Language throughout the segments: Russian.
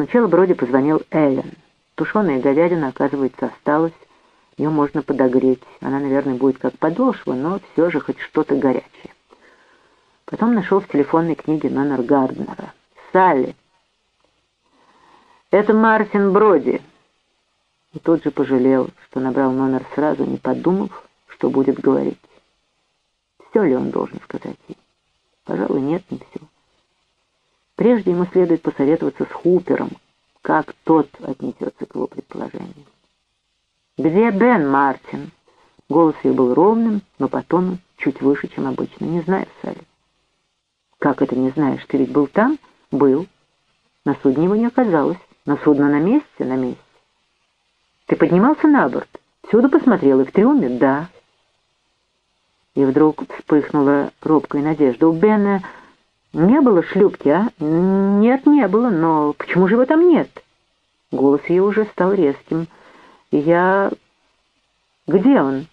Сначала Броди позвонил Эллен. Тушеная говядина, оказывается, осталась. Ее можно подогреть. Она, наверное, будет как подошва, но все же хоть что-то горячее. Потом нашел в телефонной книге номер Гарднера. «Салли!» «Это Мартин Броди!» И тут же пожалел, что набрал номер сразу, не подумав, что будет говорить. Все ли он должен сказать ей? Пожалуй, нет, не все. Прежде ему следует посоветоваться с Хупером, как тот отнесется к его предположению. «Где Бен Мартин?» Голос ее был ровным, но по тону чуть выше, чем обычно. «Не знаю, Салли». «Как это не знаешь? Ты ведь был там?» «Был. На судне его не оказалось. Но судно на месте? На месте. Ты поднимался на борт? Всюду посмотрел и в трюме? Да». И вдруг вспыхнула робкая надежда. У Бена не было шлюпки, а? Нет, не было, но почему же его там нет? Голос ее уже стал резким. Я... Где он?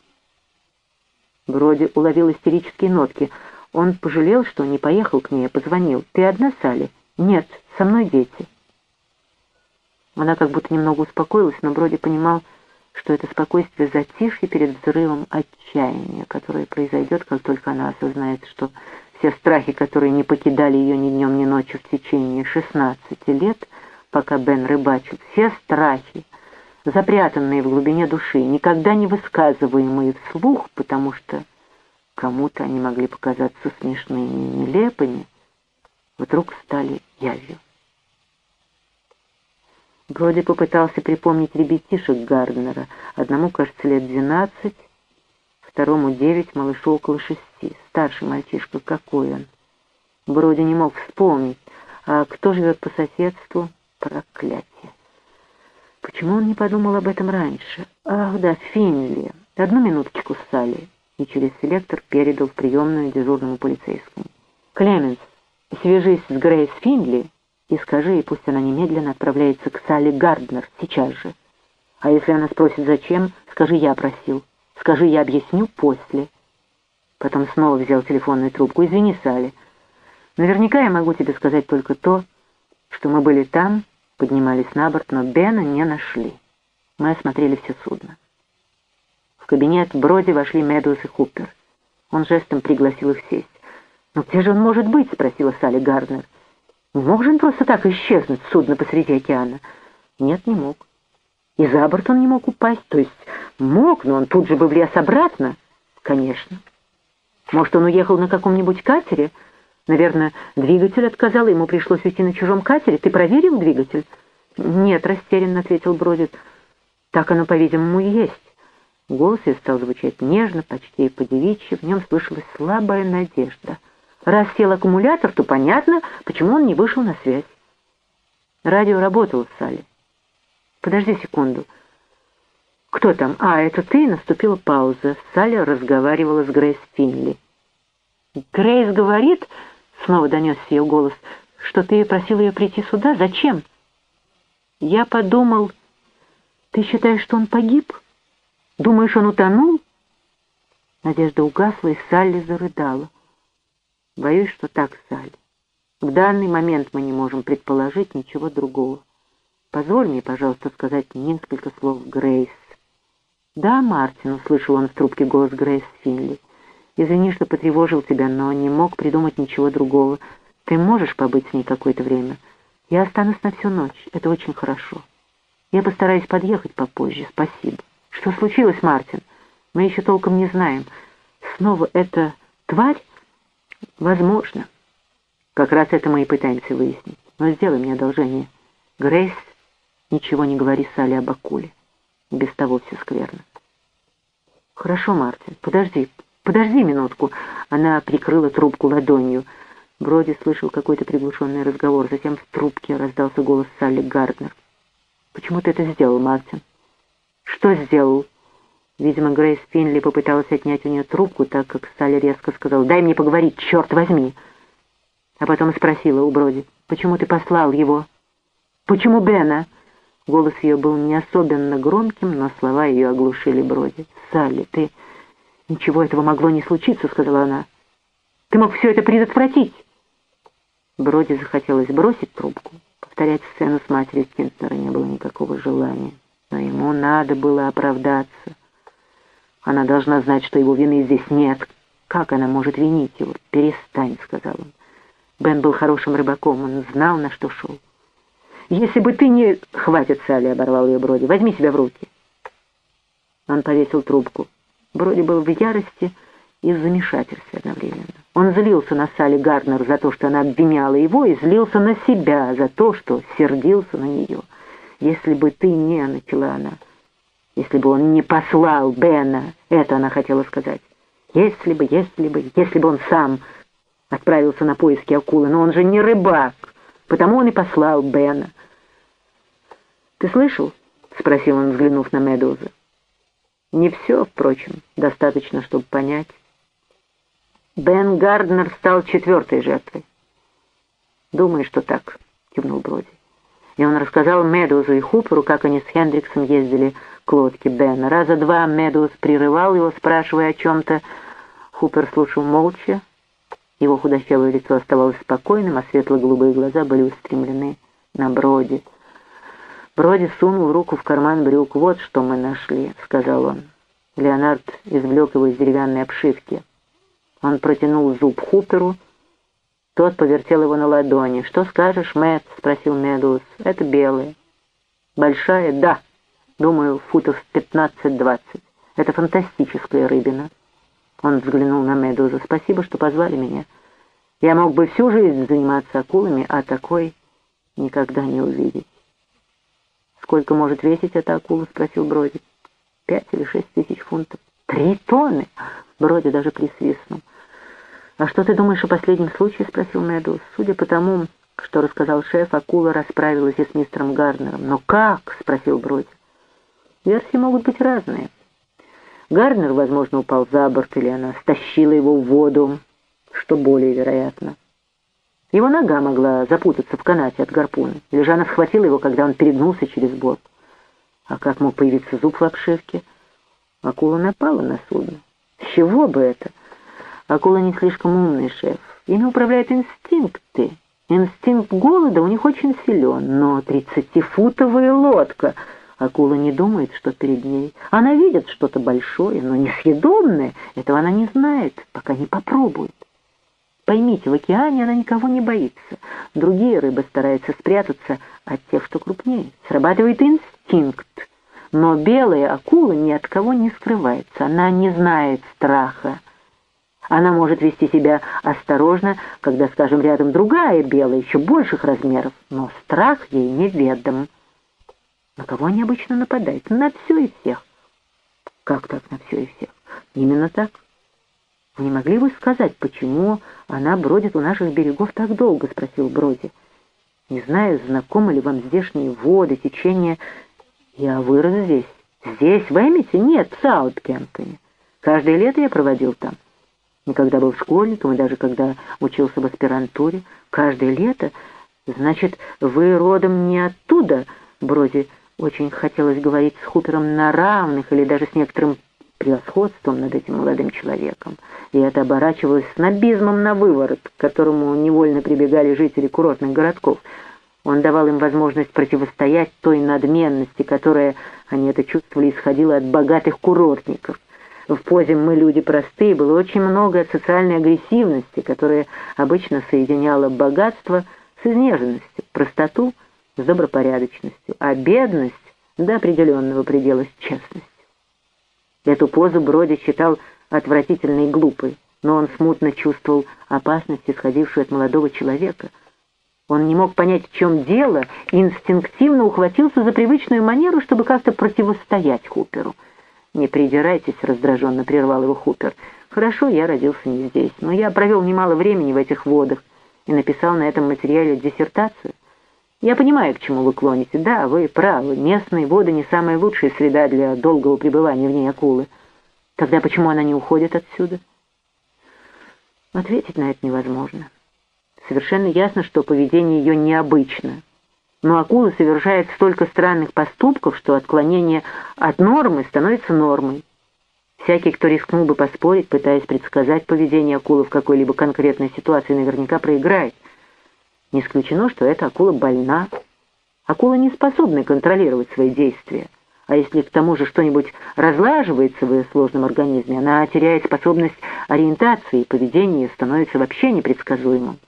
Вроде уловил истерические нотки. Он пожалел, что не поехал к ней, а позвонил. «Ты одна, Салли?» «Нет, со мной дети». Она как будто немного успокоилась, но Броди понимал, что это спокойствие затишье перед взрывом отчаяния, которое произойдет, как только она осознает, что все страхи, которые не покидали ее ни днем, ни ночью в течение 16 лет, пока Бен рыбачил, все страхи, запрятанные в глубине души, никогда не высказываемые вслух, потому что кому-то они могли показаться смешными и нелепыми, вдруг стали явью. Броди попытался припомнить ребятишек Гарднера. Одному, кажется, лет двенадцать, второму девять, малышу около шести. Старший мальчишка, какой он? Броди не мог вспомнить. А кто живет по соседству? Проклятие. Почему он не подумал об этом раньше? Ах, да, Финли. Одну минуточку, Салли. И через селектор передал в приемную дежурному полицейскому. Клеменс, свяжись с Грейс Финли и скажи ей, пусть она немедленно отправляется к Салли Гарднер сейчас же. А если она спросит, зачем, скажи, я просил. Скажи, я объясню после. Потом снова взял телефонную трубку. Извини, Салли. Наверняка я могу тебе сказать только то, что мы были там, поднимались на борт, но Бена не нашли. Мы осмотрели все судно. В кабинет Броди вошли Медуз и Хупер. Он жестом пригласил их сесть. «Но где же он может быть?» — спросила Салли Гарднер. «Не мог же он просто так исчезнуть судно посреди океана?» «Нет, не мог. И за борт он не мог упасть, то есть мог, но он тут же бы влез обратно. Конечно. Может, он уехал на каком-нибудь катере? Наверное, двигатель отказал, ему пришлось уйти на чужом катере. Ты проверил двигатель? Нет, растерянно ответил Бродит. Так оно, по-видимому, и есть. Голос ее стал звучать нежно, почти по-девичьи, в нем слышалась слабая надежда. Раз сел аккумулятор, то понятно, почему он не вышел на связь. Радио работало, Салли. Подожди секунду. Кто там? А, это ты? Наступила пауза. Салли разговаривала с Грейс Финли. Грейс говорит, снова донесся ее голос, что ты просил ее прийти сюда. Зачем? Я подумал, ты считаешь, что он погиб? Думаешь, он утонул? Надежда угасла, и Салли зарыдала. Боюсь, что так, Салли. В данный момент мы не можем предположить ничего другого. Позволь мне, пожалуйста, сказать несколько слов Грейс. Да, Мартин, услышал он в трубке голос Грейс Финли. Извини, что потревожил тебя, но не мог придумать ничего другого. Ты можешь побыть с ней какое-то время? Я останусь на всю ночь. Это очень хорошо. Я постараюсь подъехать попозже. Спасибо. Что случилось, Мартин? Мы еще толком не знаем. Снова эта тварь? Возможно. Как раз это мы и пытаемся выяснить. Но сделай мне одолжение. Грейс Ничего не говори Салли об акуле. Без того все скверно. Хорошо, Мартин, подожди, подожди минутку. Она прикрыла трубку ладонью. Броди слышал какой-то приглушенный разговор. Затем в трубке раздался голос Салли Гарднер. «Почему ты это сделал, Мартин?» «Что сделал?» Видимо, Грейс Финли попыталась отнять у нее трубку, так как Салли резко сказал «Дай мне поговорить, черт возьми!» А потом спросила у Броди «Почему ты послал его?» «Почему Бена?» Голос ее был не особенно громким, но слова ее оглушили Броди. «Салли, ты... Ничего этого могло не случиться», — сказала она. «Ты мог все это предотвратить». Броди захотелось бросить трубку. повторять сцену с матерью Кинтнера не было никакого желания. Но ему надо было оправдаться. Она должна знать, что его вины здесь нет. Как она может винить его? «Перестань», — сказал он. Бен был хорошим рыбаком, он знал, на что шел. «Если бы ты не...» «Хватит, Салли», — оборвал ее Броди. «Возьми себя в руки». Он повесил трубку. Броди был в ярости и в замешательстве одновременно. Он злился на Салли Гарднер за то, что она обвиняла его, и злился на себя за то, что сердился на нее. «Если бы ты не...» — начала она. «Если бы он не послал Бена...» — это она хотела сказать. «Если бы, если бы, если бы он сам...» отправился на поиски акулы, но он же не рыбак, потому он и послал Бена. «Ты слышал?» — спросил он, взглянув на Медуза. «Не все, впрочем, достаточно, чтобы понять. Бен Гарднер стал четвертой жертвой». «Думаю, что так», — кивнул Броди. И он рассказал Медузу и Хуперу, как они с Хендриксом ездили к лодке Бена. Раза два Медуз прерывал его, спрашивая о чем-то. Хупер слушал молча, его худощавое лицо оставалось спокойным, а светло-голубые глаза были устремлены на Броди. Броди сунул руку в карман брюк. «Вот что мы нашли», — сказал он. Леонард извлек его из деревянной обшивки. Он протянул зуб Хуперу. Тот повертел его на ладони. «Что скажешь, Мэтт?» — спросил Медус. «Это белая». «Большая?» «Да. Думаю, футов пятнадцать-двадцать. Это фантастическая рыбина». Он взглянул на Медуза. «Спасибо, что позвали меня. Я мог бы всю жизнь заниматься акулами, а такой никогда не увидеть». «Сколько может весить эта акула?» — спросил Броди. «Пять или шесть тысяч фунтов». «Три тонны!» — Броди даже присвистнул. «А что ты думаешь о последнем случае?» — спросил Медуз. «Судя по тому, что рассказал шеф, акула расправилась и с мистером Гарднером». «Но как?» — спросил Броди. «Версии могут быть разные». Гарнер, возможно, упал за борт, или она стащила его в воду, что более вероятно. Его нога могла запутаться в канате от гарпуна, или же она схватила его, когда он перегнулся через борт. А как мог появиться зуб в обшивке? Акула напала на судно. С чего бы это? Акула не слишком умный шеф. Ими управляют инстинкты. Инстинкт голода у них очень силен, но тридцатифутовая лодка — Акула не думает, что перед ней. Она видит что-то большое, но несъедобное. Этого она не знает, пока не попробует. Поймите, в океане она никого не боится. Другие рыбы стараются спрятаться от тех, что крупнее. Срабатывает инстинкт. Но белая акула ни от кого не скрывается. Она не знает страха. Она может вести себя осторожно, когда, скажем, рядом другая белая, еще больших размеров, но страх ей неведом. На кого они обычно нападают? На все и всех. Как так на все и всех? Именно так. Вы не могли бы сказать, почему она бродит у наших берегов так долго? Спросил Броди. Не знаю, знакомы ли вам здешние воды, течения. Я вырос здесь. Здесь, в Эмите? Нет, в Саутгемптоне. Каждое лето я проводил там. Никогда был школьником, и даже когда учился в аспирантуре. Каждое лето. Значит, вы родом не оттуда, Броди очень хотелось говорить с Хупером на равных или даже с некоторым превосходством над этим молодым человеком, и это оборачивалось снобизмом на выворот, к которому невольно прибегали жители курортных городков. Он давал им возможность противостоять той надменности, которая, они это чувствовали, исходила от богатых курортников. В позе «мы люди простые» было очень много социальной агрессивности, которая обычно соединяла богатство с изнеженностью, простоту — с добропорядочностью, а бедность до определенного предела с честностью. Эту позу Броди считал отвратительной и глупой, но он смутно чувствовал опасность, исходившую от молодого человека. Он не мог понять, в чем дело, и инстинктивно ухватился за привычную манеру, чтобы как-то противостоять Хуперу. «Не придирайтесь», — раздраженно прервал его Хупер. «Хорошо, я родился не здесь, но я провел немало времени в этих водах и написал на этом материале диссертацию. Я понимаю, к чему вы клоните. Да, вы правы, местные воды не самая лучшая среда для долгого пребывания в ней акулы. Тогда почему она не уходит отсюда? Ответить на это невозможно. Совершенно ясно, что поведение ее необычно. Но акула совершает столько странных поступков, что отклонение от нормы становится нормой. Всякий, кто рискнул бы поспорить, пытаясь предсказать поведение акулы в какой-либо конкретной ситуации, наверняка проиграет. Не исключено, что эта акула больна Акулы не способны контролировать свои действия. А если к тому же что-нибудь разлаживается в ее сложном организме, она теряет способность ориентации, и поведение становится вообще непредсказуемым.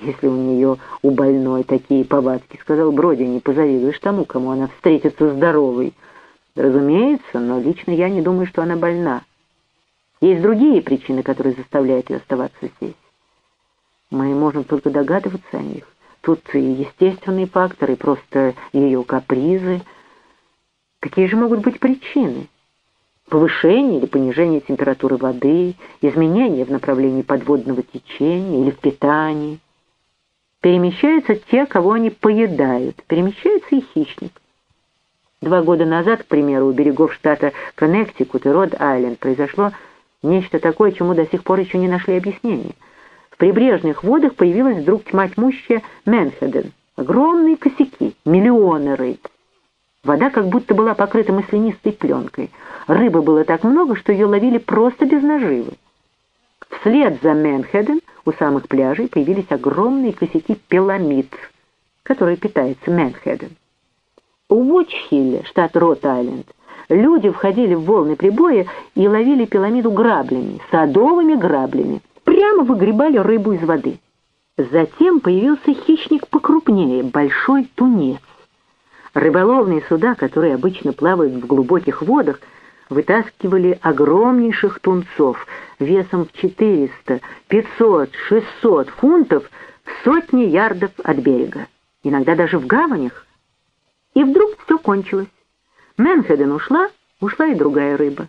«Если у нее у больной такие повадки, — сказал Броди, — не позавидуешь тому, кому она встретится здоровой. Разумеется, но лично я не думаю, что она больна. Есть другие причины, которые заставляют ее оставаться здесь. Мы можем только догадываться о них. Тут и естественные факторы, просто ее капризы. Какие же могут быть причины? Повышение или понижение температуры воды, изменение в направлении подводного течения или в питании. Перемещаются те, кого они поедают, перемещается и хищник. Два года назад, к примеру, у берегов штата Коннектикут и Род-Айленд произошло нечто такое, чему до сих пор еще не нашли объяснения – прибрежных водах появилась вдруг тьма тьмущая Менхеден. Огромные косяки, миллионы рыб. Вода как будто была покрыта маслянистой пленкой. Рыбы было так много, что ее ловили просто без наживы. Вслед за Менхеден у самых пляжей появились огромные косяки пиламид, которые питаются Менхеден. У Уотчхилле, штат Рот-Айленд, люди входили в волны прибоя и ловили пиламиду граблями, садовыми граблями прямо выгребали рыбу из воды. Затем появился хищник покрупнее, большой тунец. Рыболовные суда, которые обычно плавают в глубоких водах, вытаскивали огромнейших тунцов весом в 400, 500, 600 фунтов в сотни ярдов от берега, иногда даже в гаванях. И вдруг все кончилось. Менхеден ушла, ушла и другая рыба.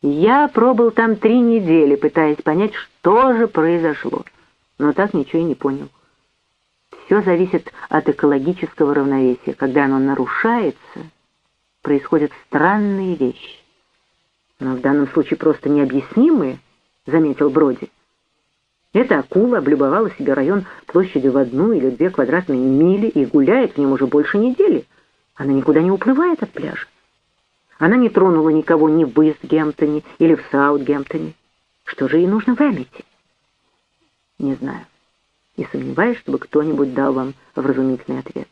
Я пробыл там три недели, пытаясь понять, что же произошло, но так ничего и не понял. Все зависит от экологического равновесия. Когда оно нарушается, происходят странные вещи. Но в данном случае просто необъяснимые, заметил Броди. Эта акула облюбовала себе район площадью в одну или две квадратные мили и гуляет в нем уже больше недели. Она никуда не уплывает от пляжа. Она не тронула никого ни в Истгемптоне или в Саутгемптоне. Что же ей нужно в Эммете? Не знаю. И сомневаюсь, чтобы кто-нибудь дал вам вразумительный ответ.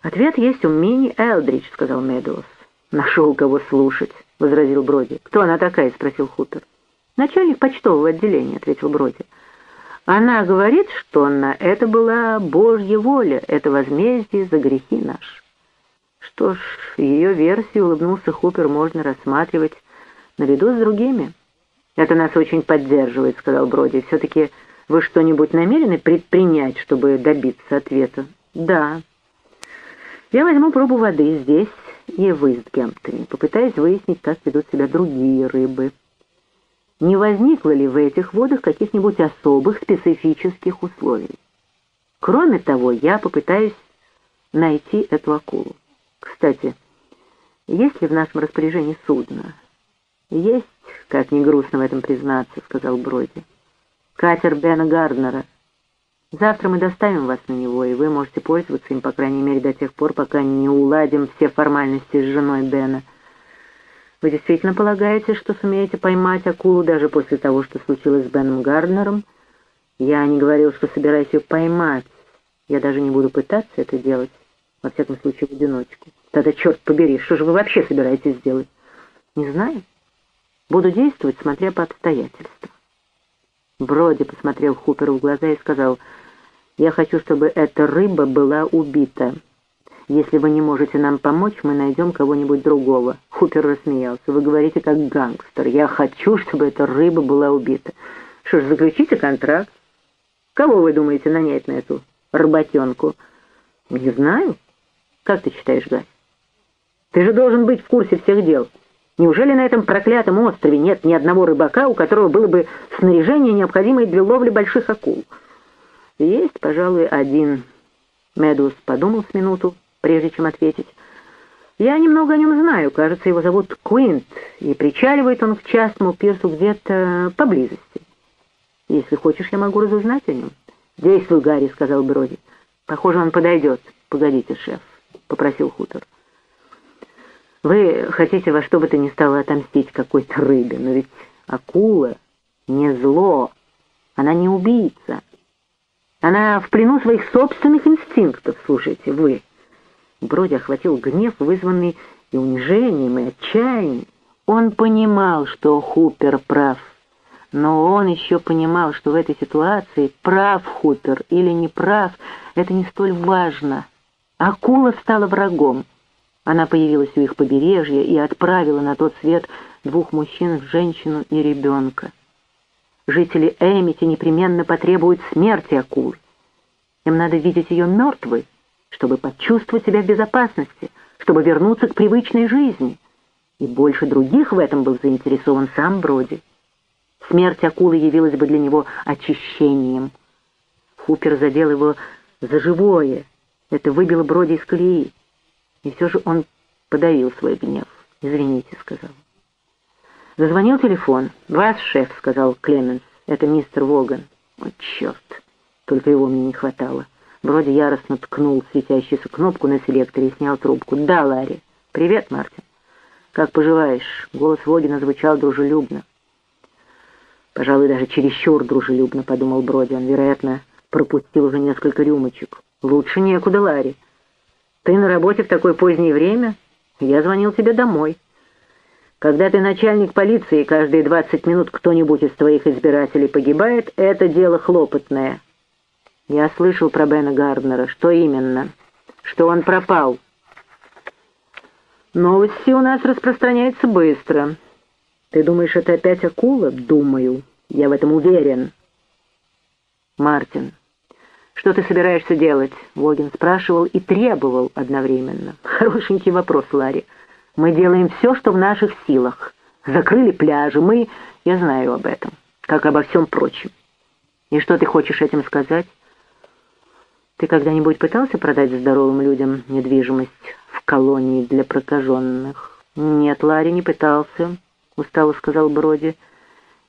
«Ответ есть у Мини Элдридж», — сказал Медоуз. «Нашел кого слушать», — возразил Броди. «Кто она такая?» — спросил Хутор. «Начальник почтового отделения», — ответил Броди. «Она говорит, что на это была Божья воля, это возмездие за грехи наши». Что ж, ее версию, улыбнулся Хупер, можно рассматривать наряду с другими. «Это нас очень поддерживает», — сказал Броди. «Все-таки вы что-нибудь намерены предпринять, чтобы добиться ответа?» «Да. Я возьму пробу воды здесь и в Истгемптоне, попытаюсь выяснить, как ведут себя другие рыбы. Не возникло ли в этих водах каких-нибудь особых специфических условий? Кроме того, я попытаюсь найти эту акулу. Кстати, есть ли в нашем распоряжении судно? Есть, как не грустно в этом признаться, сказал Броди. Катер Бена Гарднера. Завтра мы доставим вас на него, и вы можете пользоваться им, по крайней мере, до тех пор, пока не уладим все формальности с женой Бена. Вы действительно полагаете, что сумеете поймать акулу даже после того, что случилось с Беном Гарднером? Я не говорил, что собираюсь ее поймать. Я даже не буду пытаться это делать, во всяком случае, в одиночку. Тогда, черт побери, что же вы вообще собираетесь сделать? Не знаю. Буду действовать, смотря по обстоятельствам. Броди посмотрел Хуперу в глаза и сказал, «Я хочу, чтобы эта рыба была убита. Если вы не можете нам помочь, мы найдем кого-нибудь другого». Хупер рассмеялся. «Вы говорите как гангстер. Я хочу, чтобы эта рыба была убита. Что ж, заключите контракт. Кого вы думаете нанять на эту работенку?» «Не знаю. Как ты считаешь, Гась?» Ты же должен быть в курсе всех дел. Неужели на этом проклятом острове нет ни одного рыбака, у которого было бы снаряжение, необходимое для ловли больших акул? Есть, пожалуй, один. Медус подумал с минуту, прежде чем ответить. Я немного о нем знаю. Кажется, его зовут Куинт, и причаливает он к частному пирсу где-то поблизости. Если хочешь, я могу разузнать о нем. «Действуй, Гарри», — сказал Броди. «Похоже, он подойдет». «Погодите, шеф», — попросил Хутор. Вы хотите во что бы то ни стало отомстить какой-то рыбе, но ведь акула не зло, она не убийца. Она в плену своих собственных инстинктов, слушайте, вы. Броди охватил гнев, вызванный и унижением, и отчаянием. Он понимал, что Хупер прав, но он еще понимал, что в этой ситуации прав Хупер или не прав, это не столь важно. Акула стала врагом. Она появилась у их побережья и отправила на тот свет двух мужчин, женщину и ребенка. Жители Эмити непременно потребуют смерти акулы. Им надо видеть ее мертвой, чтобы почувствовать себя в безопасности, чтобы вернуться к привычной жизни — и больше других в этом был заинтересован сам Броди. Смерть акулы явилась бы для него очищением. Хупер задел его за живое. Это выбило Броди из колеи. И все же он подавил свой гнев. «Извините», — сказал. Зазвонил телефон. «Вас, шеф», — сказал Клеменс. «Это мистер Воган». «О, черт! Только его мне не хватало». Броди яростно ткнул светящуюся кнопку на селекторе и снял трубку. «Да, Ларри. Привет, Мартин». «Как поживаешь?» — голос Вогина звучал дружелюбно. «Пожалуй, даже чересчур дружелюбно», — подумал Броди. Он, вероятно, пропустил уже несколько рюмочек. «Лучше некуда, Ларри. Ты на работе в такое позднее время? Я звонил тебе домой. Когда ты начальник полиции, каждые двадцать минут кто-нибудь из твоих избирателей погибает, это дело хлопотное». «Я слышал про Бена Гарднера. Что именно?» «Что он пропал». Новости у нас распространяются быстро. Ты думаешь, это опять акула? Думаю. Я в этом уверен. Мартин, что ты собираешься делать? Логин спрашивал и требовал одновременно. Хорошенький вопрос, Ларри. Мы делаем все, что в наших силах. Закрыли пляжи, мы... Я знаю об этом, как обо всем прочем. И что ты хочешь этим сказать? Ты когда-нибудь пытался продать здоровым людям недвижимость? колонии для прокаженных. «Нет, Ларри не пытался», — устало сказал Броди.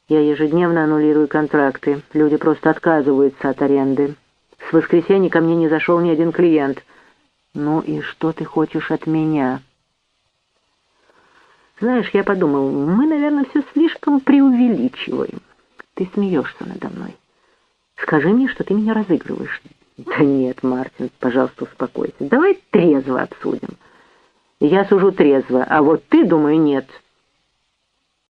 «Я ежедневно аннулирую контракты. Люди просто отказываются от аренды. С воскресенья ко мне не зашел ни один клиент. Ну и что ты хочешь от меня?» «Знаешь, я подумал, мы, наверное, все слишком преувеличиваем. Ты смеешься надо мной. Скажи мне, что ты меня разыгрываешь». «Да нет, Мартин, пожалуйста, успокойся. Давай трезво обсудим». Я сужу трезво, а вот ты, думаю, нет.